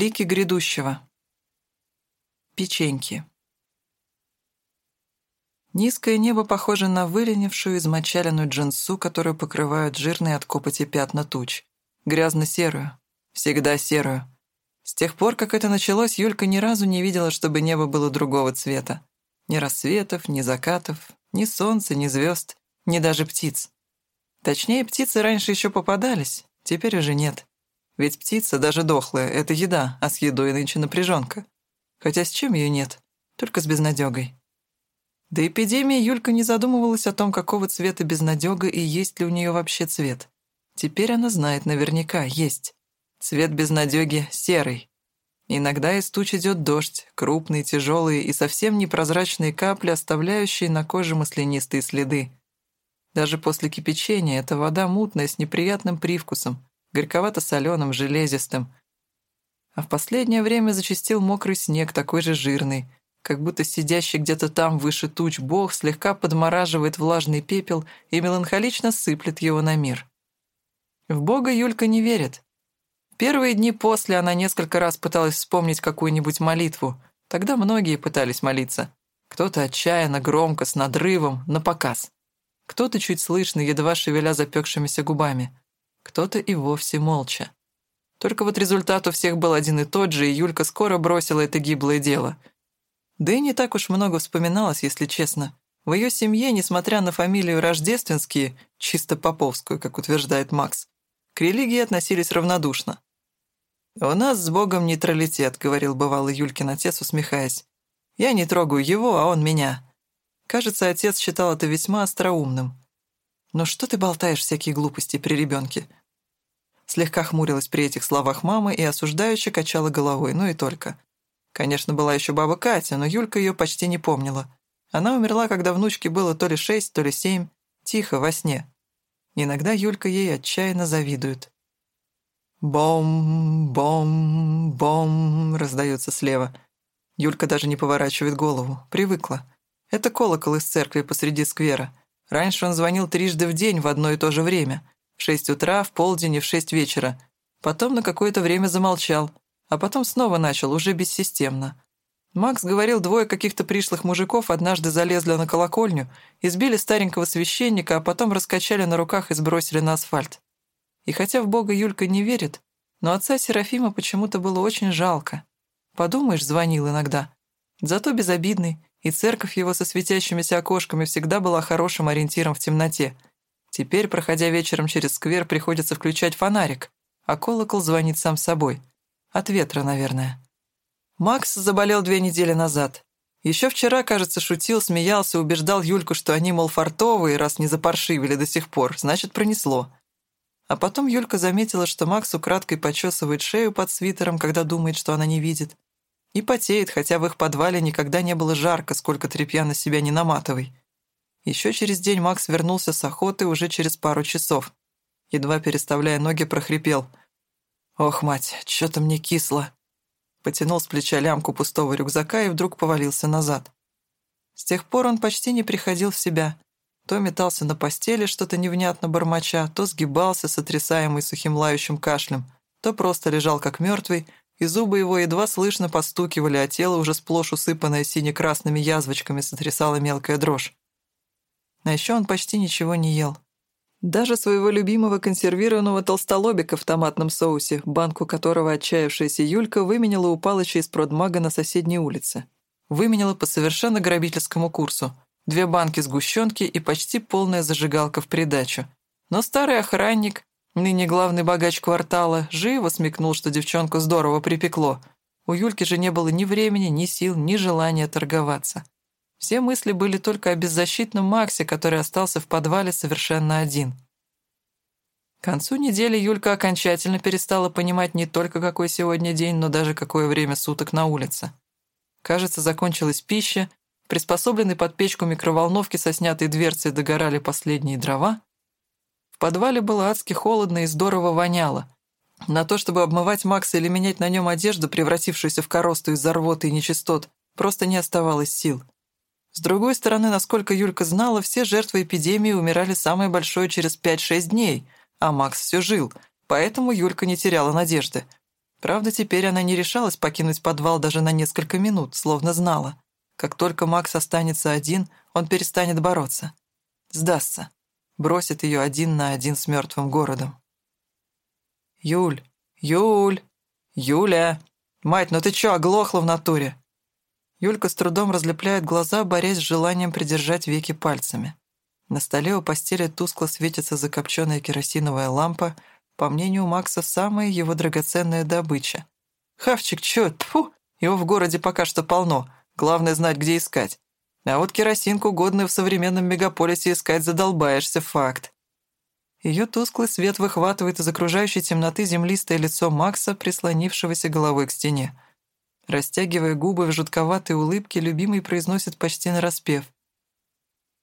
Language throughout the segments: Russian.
Лики грядущего. Печеньки. Низкое небо похоже на выленившую, измочаленную джинсу, которую покрывают жирные от копоти пятна туч. Грязно-серую. Всегда серую. С тех пор, как это началось, Юлька ни разу не видела, чтобы небо было другого цвета. Ни рассветов, ни закатов, ни солнца, ни звезд, ни даже птиц. Точнее, птицы раньше еще попадались, теперь уже нет. Ведь птица, даже дохлая, — это еда, а с едой нынче напряженка. Хотя с чем ее нет? Только с безнадегой. До эпидемии Юлька не задумывалась о том, какого цвета безнадега и есть ли у нее вообще цвет. Теперь она знает наверняка, есть. Цвет безнадеги серый. Иногда из туч идет дождь, крупные, тяжелые и совсем непрозрачные капли, оставляющие на коже маслянистые следы. Даже после кипячения эта вода мутная с неприятным привкусом, горьковато-соленым, железистым. А в последнее время зачастил мокрый снег, такой же жирный, как будто сидящий где-то там выше туч бог слегка подмораживает влажный пепел и меланхолично сыплет его на мир. В бога Юлька не верит. Первые дни после она несколько раз пыталась вспомнить какую-нибудь молитву. Тогда многие пытались молиться. Кто-то отчаянно, громко, с надрывом, на показ. Кто-то чуть слышно, едва шевеля запекшимися губами кто-то и вовсе молча. Только вот результат у всех был один и тот же, и Юлька скоро бросила это гиблое дело. Да и не так уж много вспоминалось, если честно. В ее семье, несмотря на фамилию Рождественские, чисто поповскую, как утверждает Макс, к религии относились равнодушно. «У нас с Богом нейтралитет», — говорил бывалый Юлькин отец, усмехаясь. «Я не трогаю его, а он меня». Кажется, отец считал это весьма остроумным. «Но что ты болтаешь всякие глупости при ребенке? Слегка хмурилась при этих словах мама и осуждающе качала головой, ну и только. Конечно, была еще баба Катя, но Юлька ее почти не помнила. Она умерла, когда внучке было то ли шесть, то ли семь, тихо, во сне. Иногда Юлька ей отчаянно завидует. «Бом, бом, бом» раздается слева. Юлька даже не поворачивает голову, привыкла. Это колокол из церкви посреди сквера. Раньше он звонил трижды в день в одно и то же время. Шесть утра, в полдень и в шесть вечера. Потом на какое-то время замолчал. А потом снова начал, уже бессистемно. Макс говорил, двое каких-то пришлых мужиков однажды залезли на колокольню, избили старенького священника, а потом раскачали на руках и сбросили на асфальт. И хотя в Бога Юлька не верит, но отца Серафима почему-то было очень жалко. Подумаешь, звонил иногда. Зато безобидный, и церковь его со светящимися окошками всегда была хорошим ориентиром в темноте. Теперь, проходя вечером через сквер, приходится включать фонарик, а колокол звонит сам собой. От ветра, наверное. Макс заболел две недели назад. Еще вчера, кажется, шутил, смеялся, убеждал Юльку, что они, мол, фартовые, раз не запаршивили до сих пор, значит, пронесло. А потом Юлька заметила, что Макс украдкой почесывает шею под свитером, когда думает, что она не видит. И потеет, хотя в их подвале никогда не было жарко, сколько тряпья на себя не наматывай. Еще через день Макс вернулся с охоты уже через пару часов. Едва переставляя ноги, прохрипел. «Ох, мать, чё-то мне кисло». Потянул с плеча лямку пустого рюкзака и вдруг повалился назад. С тех пор он почти не приходил в себя. То метался на постели, что-то невнятно бормоча, то сгибался, сотрясаемый сухим лающим кашлем, то просто лежал как мертвый, и зубы его едва слышно постукивали, а тело, уже сплошь усыпанное сине-красными язвочками, сотрясала мелкая дрожь. А еще он почти ничего не ел. Даже своего любимого консервированного толстолобика в томатном соусе, банку которого отчаявшаяся Юлька выменяла у Палыча из продмага на соседней улице. Выменяла по совершенно грабительскому курсу. Две банки сгущенки и почти полная зажигалка в придачу. Но старый охранник, Ныне главный богач квартала живо смекнул, что девчонку здорово припекло. У Юльки же не было ни времени, ни сил, ни желания торговаться. Все мысли были только о беззащитном Максе, который остался в подвале совершенно один. К концу недели Юлька окончательно перестала понимать не только какой сегодня день, но даже какое время суток на улице. Кажется, закончилась пища, приспособленной под печку микроволновки со снятой дверцей догорали последние дрова, подвале было адски холодно и здорово воняло. На то, чтобы обмывать Макса или менять на нем одежду, превратившуюся в коросту из-за рвоты и нечистот, просто не оставалось сил. С другой стороны, насколько Юлька знала, все жертвы эпидемии умирали самое большое через 5-6 дней, а Макс все жил, поэтому Юлька не теряла надежды. Правда, теперь она не решалась покинуть подвал даже на несколько минут, словно знала. Как только Макс останется один, он перестанет бороться. Сдастся. Бросит ее один на один с мертвым городом. «Юль! Юль! Юля! Мать, ну ты чё, оглохла в натуре?» Юлька с трудом разлепляет глаза, борясь с желанием придержать веки пальцами. На столе у постели тускло светится закопченная керосиновая лампа, по мнению Макса, самая его драгоценная добыча. «Хавчик, чё, тьфу, его в городе пока что полно, главное знать, где искать. А вот керосинку, годную в современном мегаполисе, искать задолбаешься, факт». Ее тусклый свет выхватывает из окружающей темноты землистое лицо Макса, прислонившегося головой к стене. Растягивая губы в жутковатой улыбке, любимый произносит почти нараспев.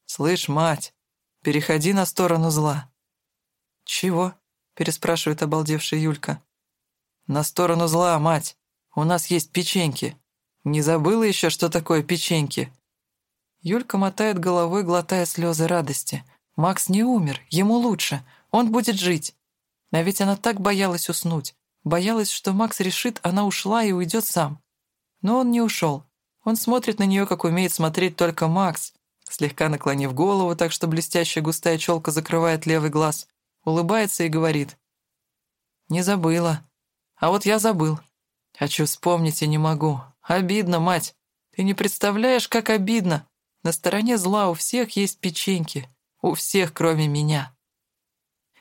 «Слышь, мать, переходи на сторону зла». «Чего?» — переспрашивает обалдевшая Юлька. «На сторону зла, мать. У нас есть печеньки. Не забыла еще, что такое печеньки?» Юлька мотает головой, глотая слезы радости. «Макс не умер, ему лучше, он будет жить». А ведь она так боялась уснуть. Боялась, что Макс решит, она ушла и уйдет сам. Но он не ушел. Он смотрит на нее, как умеет смотреть только Макс, слегка наклонив голову, так что блестящая густая челка закрывает левый глаз, улыбается и говорит. «Не забыла. А вот я забыл. Хочу вспомнить и не могу. Обидно, мать. Ты не представляешь, как обидно. На стороне зла у всех есть печеньки. У всех, кроме меня».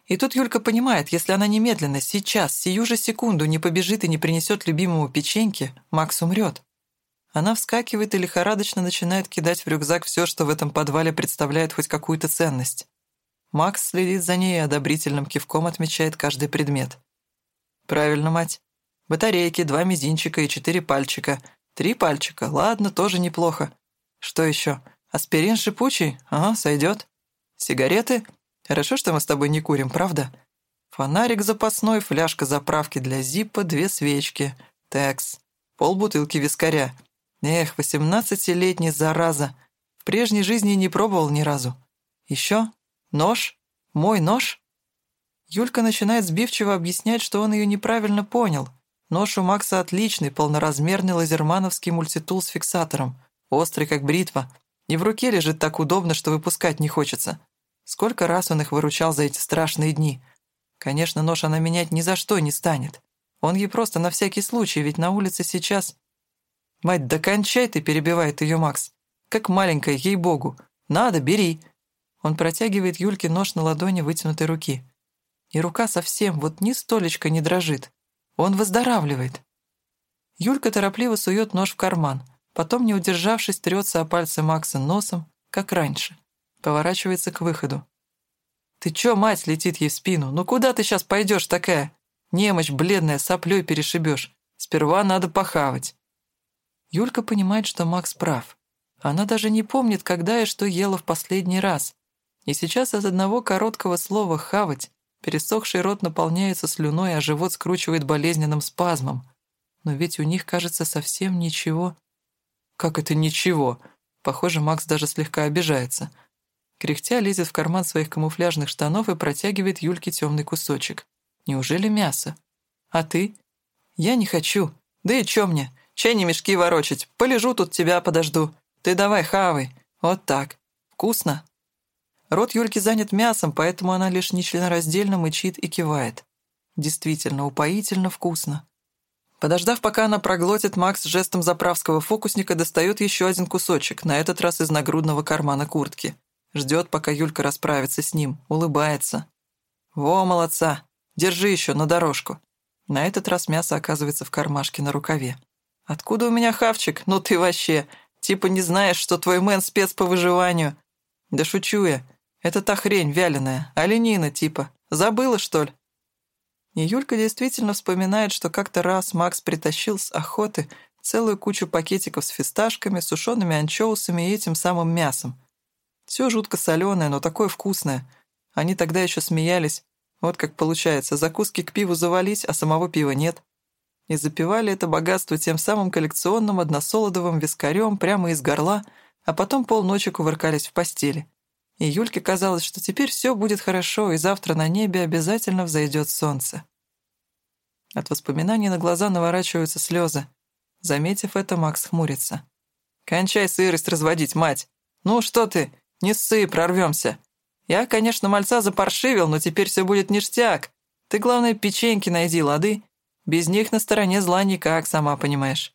И тут Юлька понимает, если она немедленно, сейчас, сию же секунду не побежит и не принесет любимому печеньки, Макс умрет. Она вскакивает и лихорадочно начинает кидать в рюкзак все, что в этом подвале представляет хоть какую-то ценность. Макс следит за ней и одобрительным кивком отмечает каждый предмет. «Правильно, мать. Батарейки, два мизинчика и четыре пальчика. Три пальчика, ладно, тоже неплохо. Что еще? Аспирин шипучий? Ага, сойдет. Сигареты? Хорошо, что мы с тобой не курим, правда? Фонарик запасной, фляжка заправки для зипа, две свечки. Текс. Полбутылки вискаря. Эх, восемнадцатилетний зараза. В прежней жизни не пробовал ни разу. Еще? Нож? Мой нож? Юлька начинает сбивчиво объяснять, что он ее неправильно понял. Нож у Макса отличный, полноразмерный лазермановский мультитул с фиксатором. Острый, как бритва. И в руке лежит так удобно, что выпускать не хочется. Сколько раз он их выручал за эти страшные дни. Конечно, нож она менять ни за что не станет. Он ей просто на всякий случай, ведь на улице сейчас... «Мать, да кончай ты!» — перебивает ее Макс. «Как маленькая, ей-богу! Надо, бери!» Он протягивает Юльке нож на ладони вытянутой руки. И рука совсем, вот ни столечко не дрожит. Он выздоравливает. Юлька торопливо сует нож в карман, потом, не удержавшись, трется о пальцы Макса носом, как раньше. Поворачивается к выходу. «Ты чё, мать?» — летит ей в спину. «Ну куда ты сейчас пойдешь такая? Немощь бледная, соплей перешибешь. Сперва надо похавать». Юлька понимает, что Макс прав. Она даже не помнит, когда и что ела в последний раз. И сейчас от одного короткого слова «хавать» пересохший рот наполняется слюной, а живот скручивает болезненным спазмом. Но ведь у них, кажется, совсем ничего. Как это ничего? Похоже, Макс даже слегка обижается — Кряхтя лезет в карман своих камуфляжных штанов и протягивает Юльке темный кусочек. Неужели мясо? А ты? Я не хочу. Да и чё мне? Чай не мешки ворочать. Полежу тут тебя подожду. Ты давай хавай. Вот так. Вкусно? Рот Юльки занят мясом, поэтому она лишь нечленораздельно мычит и кивает. Действительно, упоительно вкусно. Подождав, пока она проглотит, Макс жестом заправского фокусника достает еще один кусочек, на этот раз из нагрудного кармана куртки. Ждет, пока Юлька расправится с ним, улыбается. «Во, молодца! Держи еще на дорожку!» На этот раз мясо оказывается в кармашке на рукаве. «Откуда у меня хавчик? Ну ты вообще! Типа не знаешь, что твой мэн спец по выживанию!» «Да шучу я. Это та хрень вяленая, оленина типа. Забыла, что ли?» И Юлька действительно вспоминает, что как-то раз Макс притащил с охоты целую кучу пакетиков с фисташками, сушеными анчоусами и этим самым мясом. Все жутко соленое, но такое вкусное. Они тогда еще смеялись. Вот как получается, закуски к пиву завались, а самого пива нет. И запивали это богатство тем самым коллекционным односолодовым вискарем прямо из горла, а потом полночи кувыркались в постели. И Юльке казалось, что теперь все будет хорошо, и завтра на небе обязательно взойдет солнце. От воспоминаний на глаза наворачиваются слезы. Заметив это, Макс хмурится. «Кончай сырость разводить, мать! Ну что ты? Не ссы, прорвемся. Я, конечно, мальца запаршивил, но теперь все будет ништяк. Ты, главное, печеньки найди, лады. Без них на стороне зла никак, сама понимаешь».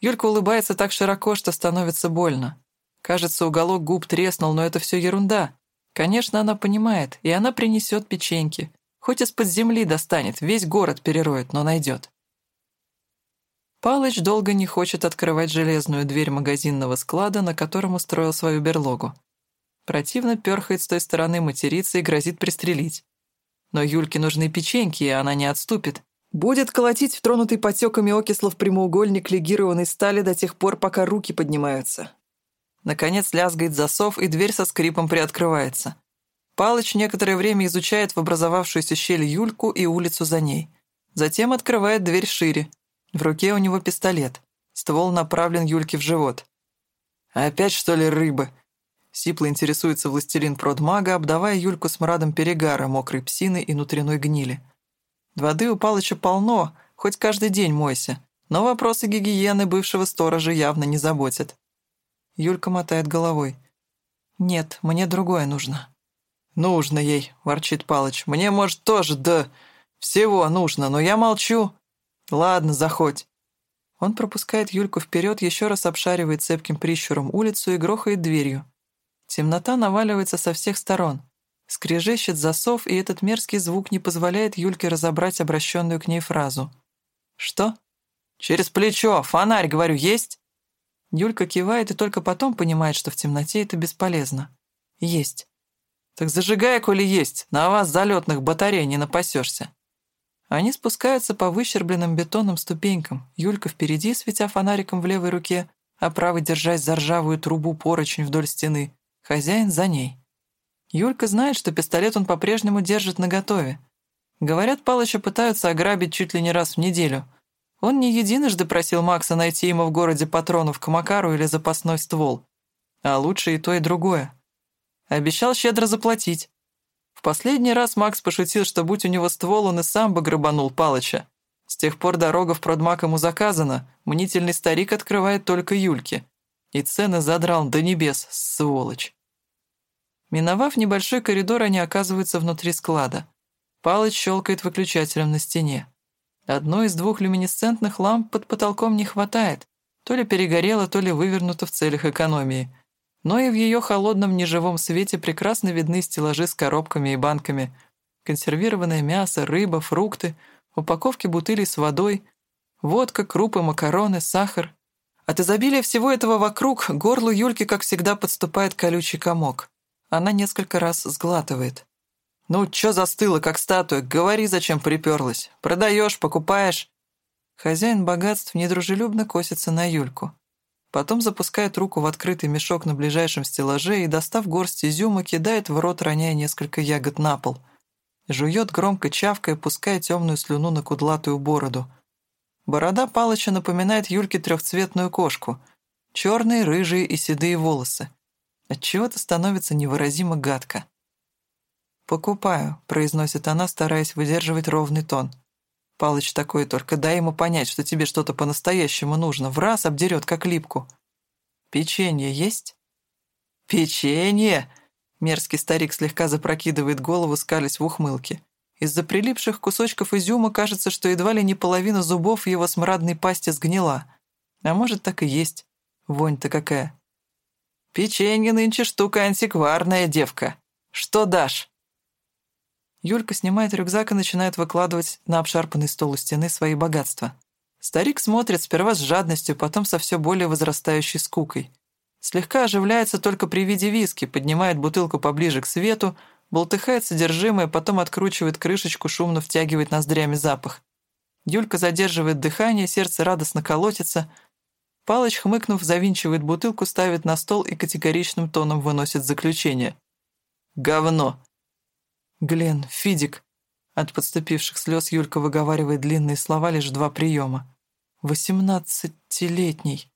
Юлька улыбается так широко, что становится больно. Кажется, уголок губ треснул, но это все ерунда. Конечно, она понимает, и она принесет печеньки. Хоть из-под земли достанет, весь город перероет, но найдет. Палыч долго не хочет открывать железную дверь магазинного склада, на котором устроил свою берлогу. Противно перхает с той стороны, материться и грозит пристрелить. Но Юльке нужны печеньки, и она не отступит. Будет колотить в тронутый потеками окислов прямоугольник легированной стали до тех пор, пока руки поднимаются. Наконец лязгает засов, и дверь со скрипом приоткрывается. Палыч некоторое время изучает в образовавшуюся щель Юльку и улицу за ней. Затем открывает дверь шире. В руке у него пистолет. Ствол направлен Юльке в живот. «Опять, что ли, рыбы?» Сипло интересуется властелин продмага, обдавая Юльку смрадом перегара, мокрой псины и внутренной гнили. Воды у Палыча полно, хоть каждый день мойся, но вопросы гигиены бывшего сторожа явно не заботят. Юлька мотает головой. «Нет, мне другое нужно». «Нужно ей», — ворчит Палыч. «Мне, может, тоже, да, всего нужно, но я молчу. Ладно, заходь». Он пропускает Юльку вперед, еще раз обшаривает цепким прищуром улицу и грохает дверью. Темнота наваливается со всех сторон. Скрежещет засов, и этот мерзкий звук не позволяет Юльке разобрать обращенную к ней фразу. «Что?» «Через плечо! Фонарь, говорю, есть?» Юлька кивает и только потом понимает, что в темноте это бесполезно. Есть. Так зажигай, коли есть, на вас залетных батарей не напасешься. Они спускаются по выщербленным бетонным ступенькам. Юлька впереди, светя фонариком в левой руке, а правой держась за ржавую трубу поручень вдоль стены. Хозяин за ней. Юлька знает, что пистолет он по-прежнему держит наготове. Говорят, Палыча пытаются ограбить чуть ли не раз в неделю — он не единожды просил Макса найти ему в городе патронов к Макару или запасной ствол. А лучше и то, и другое. Обещал щедро заплатить. В последний раз Макс пошутил, что будь у него ствол, он и сам бы грабанул Палыча. С тех пор дорога в продмак ему заказана, мнительный старик открывает только Юльке. И цены задрал до небес, сволочь. Миновав небольшой коридор, они оказываются внутри склада. Палыч щелкает выключателем на стене. Одной из двух люминесцентных ламп под потолком не хватает. То ли перегорела, то ли вывернута в целях экономии. Но и в ее холодном неживом свете прекрасно видны стеллажи с коробками и банками. Консервированное мясо, рыба, фрукты, упаковки бутылей с водой, водка, крупы, макароны, сахар. От изобилия всего этого вокруг горлу Юльки, как всегда, подступает колючий комок. Она несколько раз сглатывает. «Ну, чё застыла, как статуя? Говори, зачем приперлась. Продаешь, покупаешь?» Хозяин богатств недружелюбно косится на Юльку. Потом запускает руку в открытый мешок на ближайшем стеллаже и, достав горсть изюма, кидает в рот, роняя несколько ягод на пол. Жует громко чавкая, пуская темную слюну на кудлатую бороду. Борода Палыча напоминает Юльке трехцветную кошку. Черные, рыжие и седые волосы. Отчего-то становится невыразимо гадко. «Покупаю», — произносит она, стараясь выдерживать ровный тон. Палыч такой только, дай ему понять, что тебе что-то по-настоящему нужно. В раз обдерет, как липку. «Печенье есть?» «Печенье!» Мерзкий старик слегка запрокидывает голову, скались в ухмылке. Из-за прилипших кусочков изюма кажется, что едва ли не половина зубов его смрадной пасти сгнила. А может, так и есть. Вонь-то какая. «Печенье нынче штука антикварная, девка. Что дашь?» Юлька снимает рюкзак и начинает выкладывать на обшарпанный стол у стены свои богатства. Старик смотрит сперва с жадностью, потом со все более возрастающей скукой. Слегка оживляется только при виде виски, поднимает бутылку поближе к свету, болтыхает содержимое, потом откручивает крышечку, шумно втягивает ноздрями запах. Юлька задерживает дыхание, сердце радостно колотится. Палыч, хмыкнув, завинчивает бутылку, ставит на стол и категоричным тоном выносит заключение. «Говно!» Глен, Фидик. От подступивших слез Юлька выговаривает длинные слова лишь два приема. Восемнадцатилетний.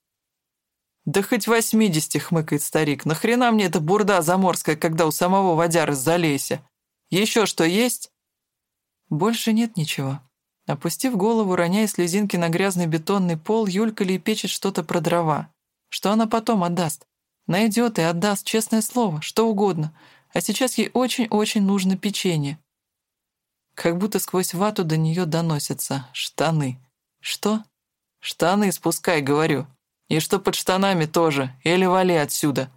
«Да хоть восьмидесяти», — хмыкает старик. «Нахрена мне эта бурда заморская, когда у самого водяры залейся? Еще что есть?» «Больше нет ничего». Опустив голову, роняя слезинки на грязный бетонный пол, Юлька лепечет что-то про дрова. Что она потом отдаст? Найдет и отдаст, честное слово, что угодно. А сейчас ей очень-очень нужно печенье. Как будто сквозь вату до нее доносятся штаны. Что? Штаны спускай, говорю. И что под штанами тоже, или вали отсюда.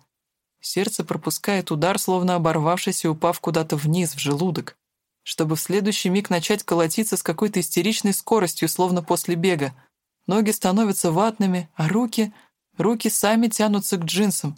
Сердце пропускает удар, словно оборвавшись и упав куда-то вниз, в желудок, чтобы в следующий миг начать колотиться с какой-то истеричной скоростью, словно после бега. Ноги становятся ватными, а руки... Руки сами тянутся к джинсам.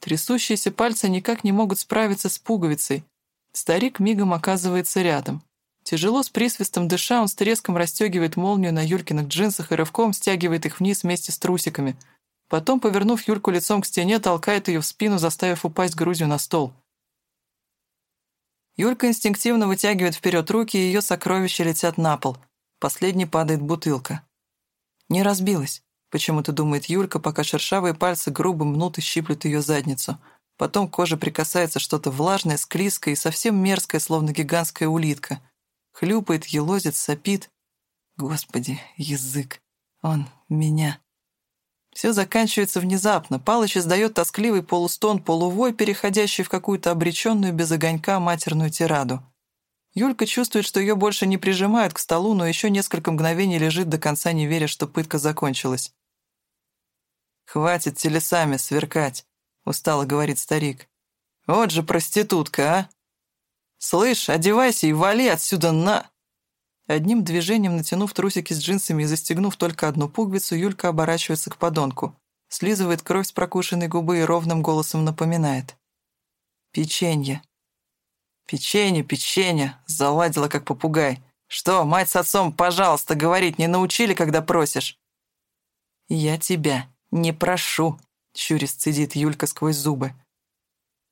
Трясущиеся пальцы никак не могут справиться с пуговицей. Старик мигом оказывается рядом. Тяжело с присвистом дыша, он с треском расстегивает молнию на Юлькиных джинсах и рывком стягивает их вниз вместе с трусиками — Потом, повернув Юльку лицом к стене, толкает ее в спину, заставив упасть грудью на стол. Юлька инстинктивно вытягивает вперед руки, и ее сокровища летят на пол. Последней падает бутылка. «Не разбилась», — почему-то думает Юлька, пока шершавые пальцы грубо мнут и щиплют ее задницу. Потом к коже прикасается что-то влажное, склизкое и совсем мерзкое, словно гигантская улитка. Хлюпает, елозит, сопит. Господи, язык. Он меня. Все заканчивается внезапно. Палыч издает тоскливый полустон, полувой, переходящий в какую-то обреченную без огонька матерную тираду. Юлька чувствует, что ее больше не прижимают к столу, но еще несколько мгновений лежит до конца, не веря, что пытка закончилась. «Хватит телесами сверкать», — устало говорит старик. «Вот же проститутка, а! Слышь, одевайся и вали отсюда на...» Одним движением, натянув трусики с джинсами и застегнув только одну пуговицу, Юлька оборачивается к подонку, слизывает кровь с прокушенной губы и ровным голосом напоминает. «Печенье». «Печенье, печенье», — заладила как попугай. «Что, мать с отцом, пожалуйста, говорить не научили, когда просишь?» «Я тебя не прошу», — щурис цедит Юлька сквозь зубы.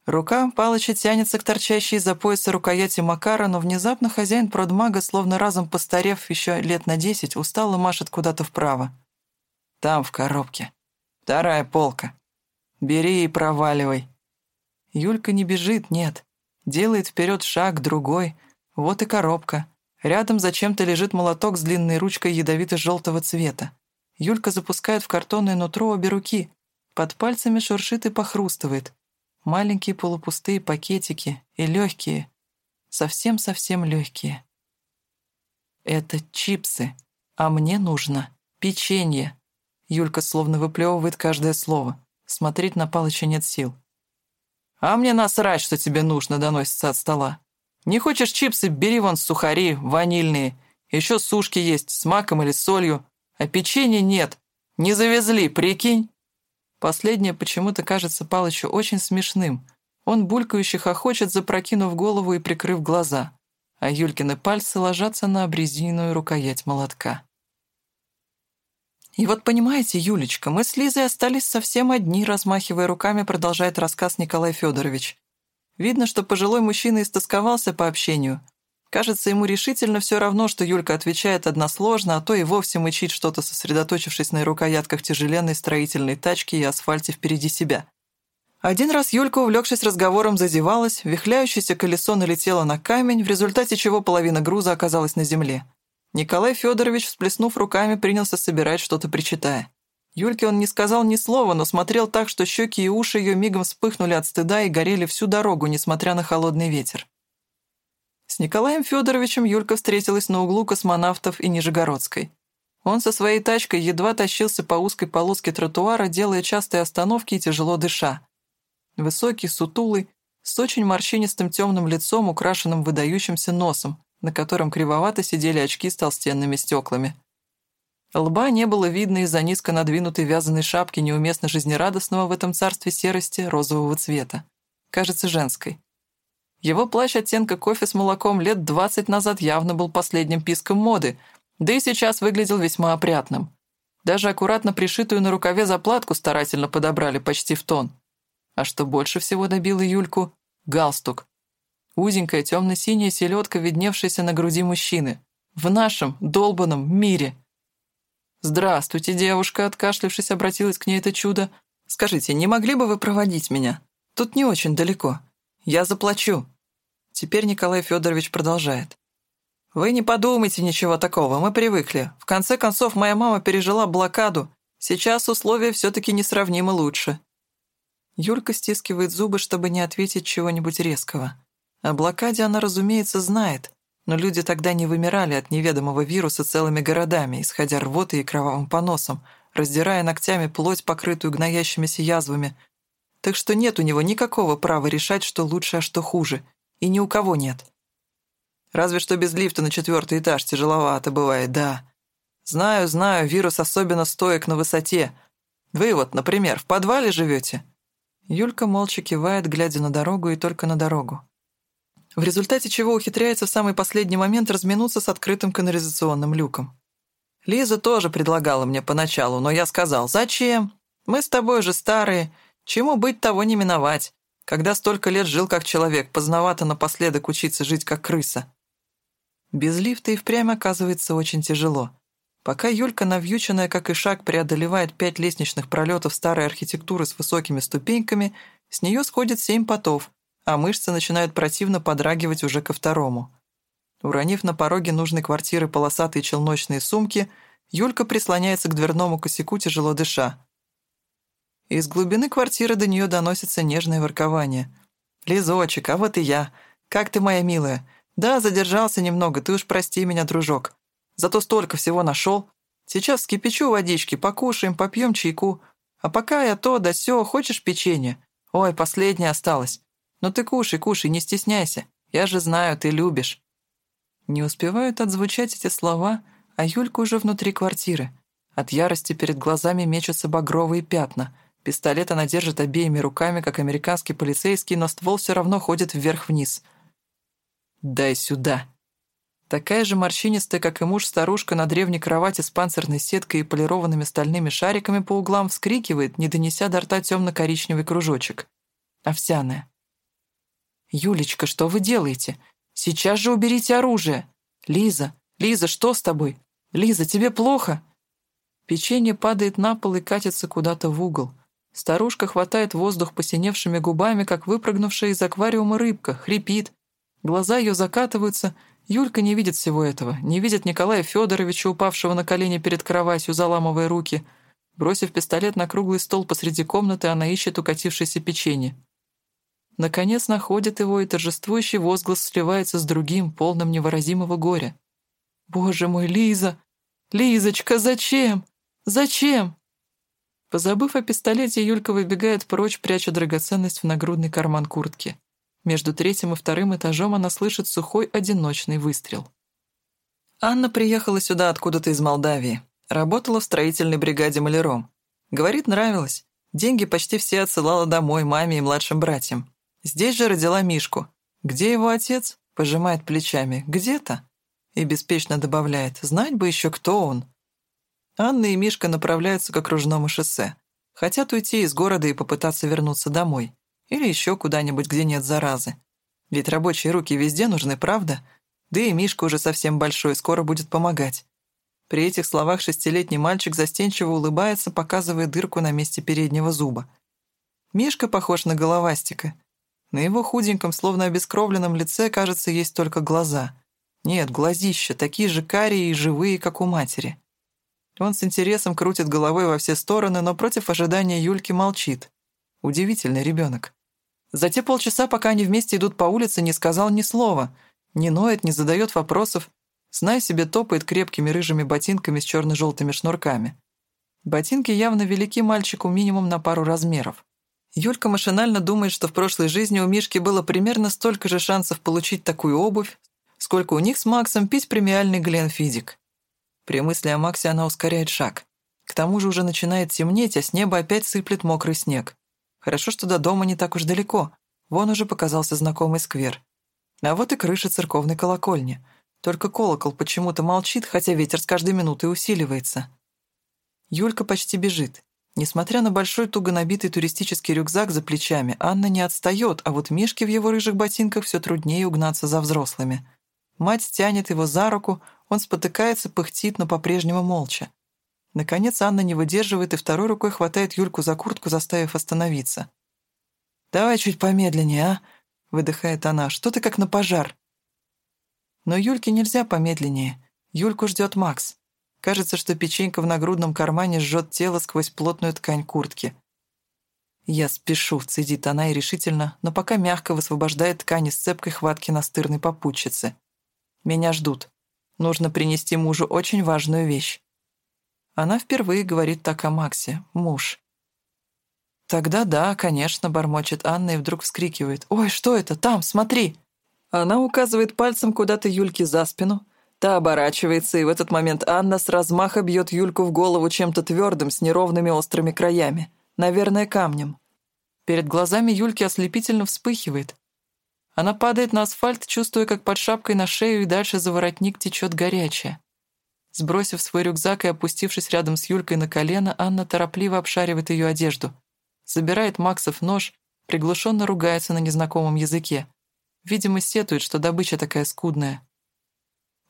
Рука Палыча тянется к торчащей за пояса рукояти Макара, но внезапно хозяин продмага, словно разом постарев еще лет на десять, устало машет куда-то вправо. «Там, в коробке. Вторая полка. Бери и проваливай». Юлька не бежит, нет. Делает вперед шаг, другой. Вот и коробка. Рядом зачем-то лежит молоток с длинной ручкой ядовито-желтого цвета. Юлька запускает в картонное нутро обе руки. Под пальцами шуршит и похрустывает. Маленькие полупустые пакетики и легкие, совсем-совсем легкие. Это чипсы, а мне нужно печенье. Юлька словно выплевывает каждое слово. Смотреть на Палыча нет сил. «А мне насрать, что тебе нужно», — доносится от стола. «Не хочешь чипсы, бери вон сухари, ванильные. Еще сушки есть, с маком или солью. А печенья нет. Не завезли, прикинь?» Последнее почему-то кажется Палычу очень смешным. Он булькающе хохочет, запрокинув голову и прикрыв глаза, а Юлькины пальцы ложатся на обрезиненную рукоять молотка. «И вот понимаете, Юлечка, мы с Лизой остались совсем одни», размахивая руками, продолжает рассказ Николай Федорович. Видно, что пожилой мужчина истосковался по общению — Кажется, ему решительно все равно, что Юлька отвечает односложно, а то и вовсе мычит что-то, сосредоточившись на рукоятках тяжеленной строительной тачки и асфальте впереди себя. Один раз Юлька, увлекшись разговором, зазевалась, вихляющееся колесо налетело на камень, в результате чего половина груза оказалась на земле. Николай Федорович, всплеснув руками, принялся собирать что-то, причитая. Юльке он не сказал ни слова, но смотрел так, что щеки и уши ее мигом вспыхнули от стыда и горели всю дорогу, несмотря на холодный ветер. С Николаем Федоровичем Юлька встретилась на углу космонавтов и Нижегородской. Он со своей тачкой едва тащился по узкой полоске тротуара, делая частые остановки и тяжело дыша. Высокий, сутулый, с очень морщинистым темным лицом, украшенным выдающимся носом, на котором кривовато сидели очки с толстенными стеклами. Лба не было видно из-за низко надвинутой вязаной шапки неуместно жизнерадостного в этом царстве серости розового цвета. Кажется, женской. Его плащ оттенка кофе с молоком лет двадцать назад явно был последним писком моды, да и сейчас выглядел весьма опрятным. Даже аккуратно пришитую на рукаве заплатку старательно подобрали почти в тон. А что больше всего добило Юльку — галстук. Узенькая темно-синяя селедка, видневшаяся на груди мужчины. В нашем долбанном мире. «Здравствуйте, девушка», — откашлившись, обратилась к ней это чудо. «Скажите, не могли бы вы проводить меня? Тут не очень далеко». «Я заплачу». Теперь Николай Федорович продолжает. «Вы не подумайте ничего такого, мы привыкли. В конце концов, моя мама пережила блокаду. Сейчас условия все-таки несравнимо лучше». Юлька стискивает зубы, чтобы не ответить чего-нибудь резкого. О блокаде она, разумеется, знает, но люди тогда не вымирали от неведомого вируса целыми городами, исходя рвотой и кровавым поносом, раздирая ногтями плоть, покрытую гноящимися язвами. Так что нет у него никакого права решать, что лучше, а что хуже. И ни у кого нет. Разве что без лифта на четвертый этаж тяжеловато бывает, да. Знаю, знаю, вирус особенно стоек на высоте. Вы вот, например, в подвале живете? Юлька молча кивает, глядя на дорогу и только на дорогу. В результате чего ухитряется в самый последний момент разминуться с открытым канализационным люком. Лиза тоже предлагала мне поначалу, но я сказал, «Зачем? Мы с тобой же старые. Чему быть, того не миновать. Когда столько лет жил как человек, поздновато напоследок учиться жить как крыса». Без лифта и впрямь оказывается очень тяжело. Пока Юлька, навьюченная как и шаг, преодолевает пять лестничных пролетов старой архитектуры с высокими ступеньками, с нее сходит семь потов, а мышцы начинают противно подрагивать уже ко второму. Уронив на пороге нужной квартиры полосатые челночные сумки, Юлька прислоняется к дверному косяку, тяжело дыша. Из глубины квартиры до нее доносится нежное воркование. «Лизочек, а вот и я. Как ты, моя милая? Да, задержался немного, ты уж прости меня, дружок. Зато столько всего нашел. Сейчас вскипячу водички, покушаем, попьем чайку. А пока я то да сё, хочешь печенье? Ой, последнее осталось. Но ты кушай, кушай, не стесняйся. Я же знаю, ты любишь». Не успевают отзвучать эти слова, а Юлька уже внутри квартиры. От ярости перед глазами мечутся багровые пятна. Пистолет она держит обеими руками, как американский полицейский, но ствол все равно ходит вверх-вниз — «Дай сюда!» Такая же морщинистая, как и муж, старушка на древней кровати с панцирной сеткой и полированными стальными шариками по углам вскрикивает, не донеся до рта темно-коричневый кружочек. Овсяная. «Юлечка, что вы делаете? Сейчас же уберите оружие! Лиза, Лиза, что с тобой? Лиза, тебе плохо?» Печенье падает на пол и катится куда-то в угол. Старушка хватает воздух посиневшими губами, как выпрыгнувшая из аквариума рыбка, хрипит, Глаза ее закатываются. Юлька не видит всего этого, не видит Николая Федоровича, упавшего на колени перед кроватью, заламывая руки. Бросив пистолет на круглый стол посреди комнаты, она ищет укатившееся печенье. Наконец находит его, и торжествующий возглас сливается с другим, полным невыразимого горя. «Боже мой, Лиза! Лизочка, зачем? Зачем?» Позабыв о пистолете, Юлька выбегает прочь, пряча драгоценность в нагрудный карман куртки. Между третьим и вторым этажом она слышит сухой одиночный выстрел. Анна приехала сюда откуда-то из Молдавии. Работала в строительной бригаде маляром. Говорит, нравилось. Деньги почти все отсылала домой маме и младшим братьям. Здесь же родила Мишку. Где его отец? Пожимает плечами. Где-то. И беспечно добавляет. Знать бы еще, кто он. Анна и Мишка направляются к окружному шоссе. Хотят уйти из города и попытаться вернуться домой. Или еще куда-нибудь, где нет заразы. Ведь рабочие руки везде нужны, правда? Да и Мишка уже совсем большой, скоро будет помогать. При этих словах шестилетний мальчик застенчиво улыбается, показывая дырку на месте переднего зуба. Мишка похож на головастика. На его худеньком, словно обескровленном лице, кажется, есть только глаза. Нет, глазища, такие же карие и живые, как у матери. Он с интересом крутит головой во все стороны, но против ожидания Юльки молчит. Удивительный ребенок. За те полчаса, пока они вместе идут по улице, не сказал ни слова, не ноет, не задает вопросов, знай себе топает крепкими рыжими ботинками с черно-желтыми шнурками. Ботинки явно велики мальчику минимум на пару размеров. Юлька машинально думает, что в прошлой жизни у Мишки было примерно столько же шансов получить такую обувь, сколько у них с Максом пить премиальный Гленфидик. При мысли о Максе она ускоряет шаг. К тому же уже начинает темнеть, а с неба опять сыплет мокрый снег. Хорошо, что до дома не так уж далеко. Вон уже показался знакомый сквер. А вот и крыша церковной колокольни. Только колокол почему-то молчит, хотя ветер с каждой минутой усиливается. Юлька почти бежит. Несмотря на большой туго набитый туристический рюкзак за плечами, Анна не отстает, а вот Мишке в его рыжих ботинках все труднее угнаться за взрослыми. Мать тянет его за руку, он спотыкается, пыхтит, но по-прежнему молча. Наконец Анна не выдерживает и второй рукой хватает Юльку за куртку, заставив остановиться. «Давай чуть помедленнее, а?» — выдыхает она. «Что ты как на пожар?» Но Юльке нельзя помедленнее. Юльку ждет Макс. Кажется, что печенька в нагрудном кармане жжет тело сквозь плотную ткань куртки. «Я спешу», — цедит она и решительно, но пока мягко высвобождает ткань из цепкой хватки настырной попутчицы. «Меня ждут. Нужно принести мужу очень важную вещь». Она впервые говорит так о Максе. Муж. «Тогда да, конечно», — бормочет Анна и вдруг вскрикивает. «Ой, что это? Там, смотри!» Она указывает пальцем куда-то Юльке за спину. Та оборачивается, и в этот момент Анна с размаха бьет Юльку в голову чем-то твердым с неровными острыми краями. Наверное, камнем. Перед глазами Юльки ослепительно вспыхивает. Она падает на асфальт, чувствуя, как под шапкой на шею и дальше за воротник течет горячее. Сбросив свой рюкзак и опустившись рядом с Юлькой на колено, Анна торопливо обшаривает ее одежду. Забирает Максов нож, приглушенно ругается на незнакомом языке. Видимо, сетует, что добыча такая скудная.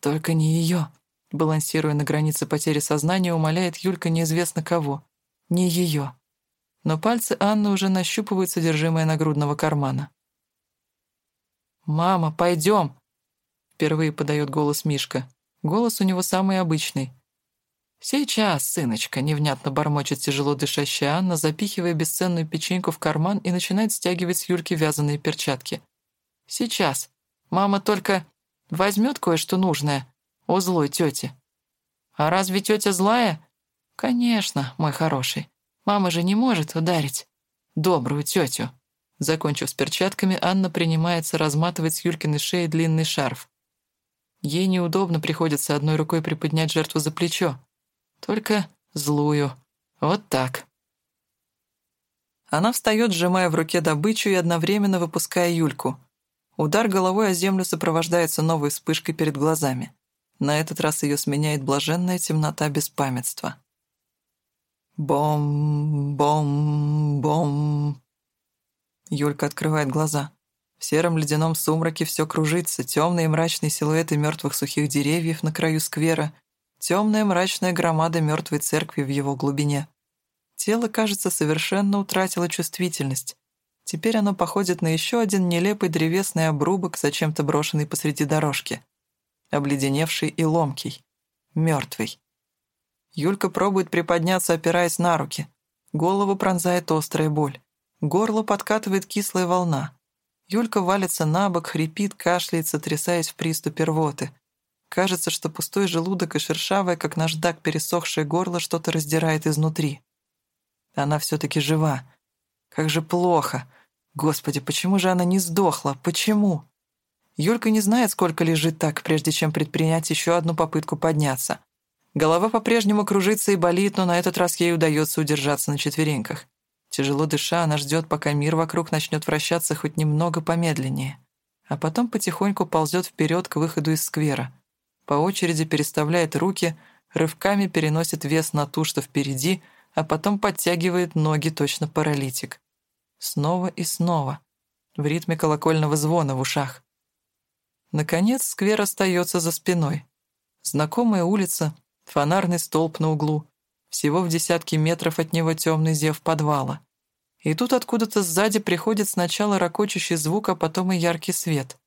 «Только не ее», — балансируя на границе потери сознания, умоляет Юлька неизвестно кого. «Не ее» но пальцы Анны уже нащупывают содержимое нагрудного кармана. «Мама, пойдем!» Впервые подает голос Мишка. Голос у него самый обычный. «Сейчас, сыночка», — невнятно бормочет тяжело дышащая Анна, запихивая бесценную печеньку в карман и начинает стягивать с Юльки вязаные перчатки. «Сейчас. Мама только возьмет кое-что нужное у злой тети». «А разве тетя злая?» «Конечно, мой хороший. Мама же не может ударить добрую тетю. Закончив с перчатками, Анна принимается разматывать с Юлькиной шеи длинный шарф. Ей неудобно приходится одной рукой приподнять жертву за плечо. Только злую. Вот так. Она встает, сжимая в руке добычу и одновременно выпуская Юльку. Удар головой о землю сопровождается новой вспышкой перед глазами. На этот раз ее сменяет блаженная темнота беспамятства. Бом-бом-бом. Юлька открывает глаза. В сером ледяном сумраке все кружится, темные мрачные силуэты мертвых сухих деревьев на краю сквера, темная мрачная громада мертвой церкви в его глубине. Тело, кажется, совершенно утратило чувствительность. Теперь оно походит на еще один нелепый древесный обрубок, зачем-то брошенный посреди дорожки. Обледеневший и ломкий. Мертвый. Юлька пробует приподняться, опираясь на руки. Голову пронзает острая боль. Горло подкатывает кислая волна. Юлька валится на бок, хрипит, кашляет, сотрясаясь в приступе рвоты. Кажется, что пустой желудок и шершавое, как наждак, пересохшее горло что-то раздирает изнутри. Она все-таки жива. Как же плохо. Господи, почему же она не сдохла? Почему? Юлька не знает, сколько лежит так, прежде чем предпринять еще одну попытку подняться. Голова по-прежнему кружится и болит, но на этот раз ей удается удержаться на четвереньках. Тяжело дыша, она ждет, пока мир вокруг начнет вращаться хоть немного помедленнее. А потом потихоньку ползет вперед к выходу из сквера. По очереди переставляет руки, рывками переносит вес на ту, что впереди, а потом подтягивает ноги, точно паралитик. Снова и снова. В ритме колокольного звона в ушах. Наконец сквер остается за спиной. Знакомая улица, Фонарный столб на углу. Всего в десятки метров от него темный зев подвала. И тут откуда-то сзади приходит сначала ракочущий звук, а потом и яркий свет.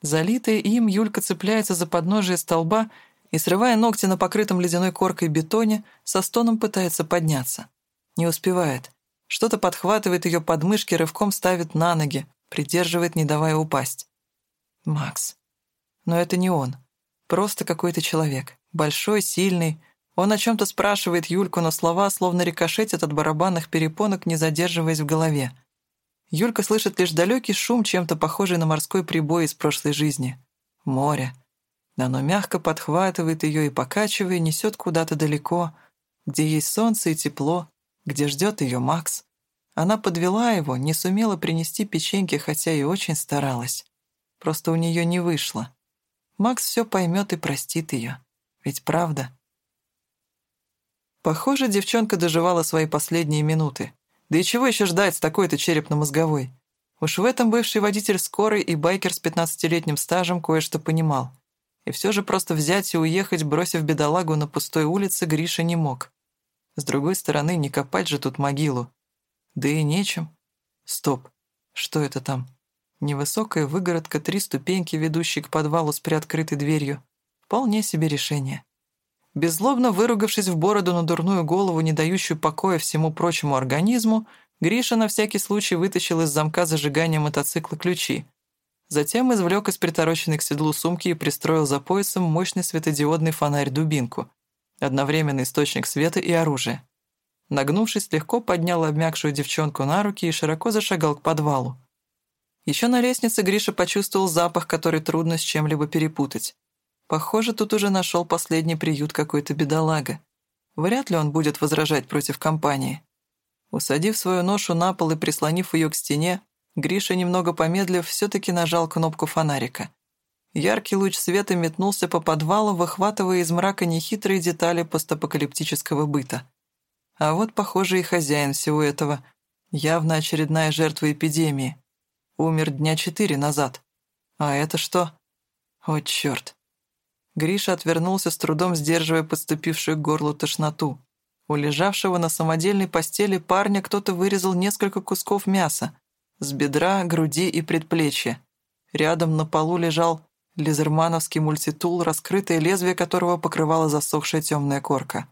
Залитая им, Юлька цепляется за подножие столба и, срывая ногти на покрытом ледяной коркой бетоне, со стоном пытается подняться. Не успевает. Что-то подхватывает ее подмышки, рывком ставит на ноги, придерживает, не давая упасть. Макс. Но это не он. Просто какой-то человек. Большой, сильный. Он о чем-то спрашивает Юльку, но слова словно рикошетят от барабанных перепонок, не задерживаясь в голове. Юлька слышит лишь далекий шум, чем-то похожий на морской прибой из прошлой жизни. Море. Оно мягко подхватывает ее и, покачивая, несет куда-то далеко, где есть солнце и тепло, где ждет ее Макс. Она подвела его, не сумела принести печеньки, хотя и очень старалась. Просто у нее не вышло. Макс все поймет и простит ее. Ведь правда? Похоже, девчонка доживала свои последние минуты. Да и чего еще ждать с такой-то черепно-мозговой? Уж в этом бывший водитель скорой и байкер с 15-летним стажем кое-что понимал. И все же просто взять и уехать, бросив бедолагу на пустой улице, Гриша не мог. С другой стороны, не копать же тут могилу. Да и нечем. Стоп, что это там? Невысокая выгородка, три ступеньки, ведущие к подвалу с приоткрытой дверью. Вполне себе решение. Беззлобно выругавшись в бороду на дурную голову, не дающую покоя всему прочему организму, Гриша на всякий случай вытащил из замка зажигания мотоцикла ключи. Затем извлек из притороченной к седлу сумки и пристроил за поясом мощный светодиодный фонарь-дубинку, одновременный источник света и оружия. Нагнувшись, легко поднял обмякшую девчонку на руки и широко зашагал к подвалу. Еще на лестнице Гриша почувствовал запах, который трудно с чем-либо перепутать. Похоже, тут уже нашел последний приют какой-то бедолага. Вряд ли он будет возражать против компании. Усадив свою ношу на пол и прислонив ее к стене, Гриша, немного помедлив, все-таки нажал кнопку фонарика. Яркий луч света метнулся по подвалу, выхватывая из мрака нехитрые детали постапокалиптического быта. А вот, похоже, и хозяин всего этого. Явно очередная жертва эпидемии. Умер дня четыре назад. А это что? О, черт. Гриша отвернулся, с трудом сдерживая подступившую к горлу тошноту. У лежавшего на самодельной постели парня кто-то вырезал несколько кусков мяса с бедра, груди и предплечья. Рядом на полу лежал лизермановский мультитул, раскрытое лезвие которого покрывала засохшая темная корка.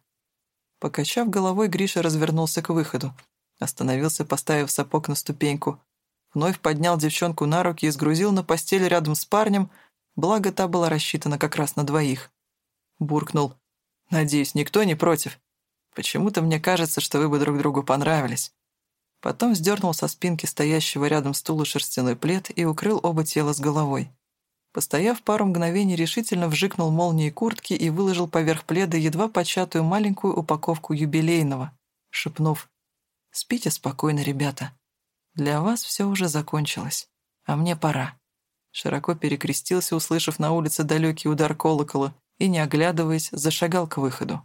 Покачав головой, Гриша развернулся к выходу. Остановился, поставив сапог на ступеньку, Вновь поднял девчонку на руки и сгрузил на постель рядом с парнем, благо та была рассчитана как раз на двоих. Буркнул. «Надеюсь, никто не против. Почему-то мне кажется, что вы бы друг другу понравились». Потом сдернул со спинки стоящего рядом стула шерстяной плед и укрыл оба тела с головой. Постояв пару мгновений, решительно вжикнул молнией куртки и выложил поверх пледа едва початую маленькую упаковку юбилейного, шепнув «Спите спокойно, ребята». Для вас все уже закончилось, а мне пора». Широко перекрестился, услышав на улице далекий удар колокола, и, не оглядываясь, зашагал к выходу.